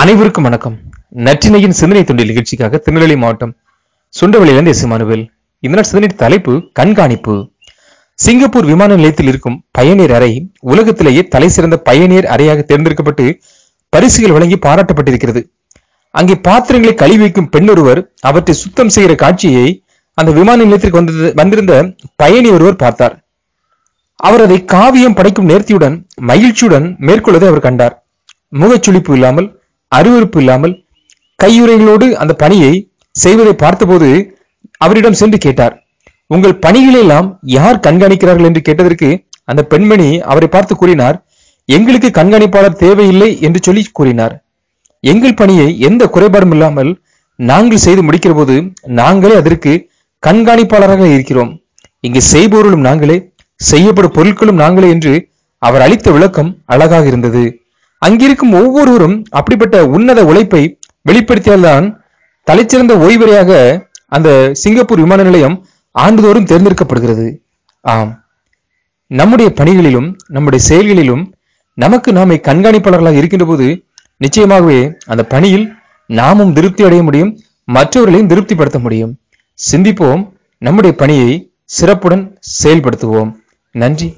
அனைவருக்கும் வணக்கம். நற்றினையின் சிந்தனை தொண்டில் நிகழ்ச்சிக்காக திருநெல்வேலி மாவட்டம் சுண்டவளியிலிருந்து எஸ் மனுவில் இந்த நாள் சிந்தனை தலைப்பு கண்காணிப்பு. சிங்கப்பூர் விமான நிலையத்தில் இருக்கும் பயணியர் அறை உலகத்திலேயே தலை சிறந்த பயணியர் அறையாக தேர்ந்தெடுக்கப்பட்டு பரிசுகள் வழங்கி பாராட்டப்பட்டிருக்கிறது. அங்கே பாத்திரங்களை கழுவி வைக்கும் பெண் ஒருவர் அவற்றை சுத்தம் செய்கிற காட்சியை அந்த விமான நிலையத்திற்கு வந்தது வந்திருந்த பயணி ஒருவர் பார்த்தார். அவர் அதை காவியம் படைக்கும் நேர்த்தியுடன் மகிழ்ச்சியுடன் மேற்கொள்வதை அவர் கண்டார். முகச்சுளிப்பு இல்லாமல் அருவருப்பு இல்லாமல் கையுறைகளோடு அந்த பணியை செய்வதை பார்த்தபோது அவரிடம் சென்று கேட்டார். உங்கள் பணிகளெல்லாம் யார் கண்காணிக்கிறார்கள் என்று கேட்டதற்கு அந்த பெண்மணி அவரை பார்த்து கூறினார் எங்களுக்கு கண்காணிப்பாளர் தேவையில்லை என்று சொல்லி கூறினார். எங்கள் பணியை எந்த குறைபாடும் இல்லாமல் நாங்கள் செய்து முடிக்கிற போது நாங்களே அதற்கு கண்காணிப்பாளராக இருக்கிறோம். இங்கு செய்பவர்களும் நாங்களே செய்யப்படும் பொருட்களும் நாங்களே என்று அவர் அளித்த விளக்கம் அழகாக இருந்தது. அங்கிருக்கும் ஒவ்வொருவரும் அப்படிப்பட்ட உன்னத உழைப்பை வெளிப்படுத்தியால்தான் தலைச்சிறந்த ஓய்வறையாக அந்த சிங்கப்பூர் விமான நிலையம் ஆண்டுதோறும் தேர்ந்தெடுக்கப்படுகிறது. ஆம். நம்முடைய பணிகளிலும் நம்முடைய செயல்களிலும் நமக்கு நாமே கண்காணிப்பாளர்களாக இருக்கின்ற போது நிச்சயமாகவே அந்த பணியில் நாமும் திருப்தி அடைய முடியும் மற்றவர்களையும் திருப்திப்படுத்த முடியும். சிந்திப்போம் நம்முடைய பணியை சிறப்புடன் செயல்படுத்துவோம். நன்றி.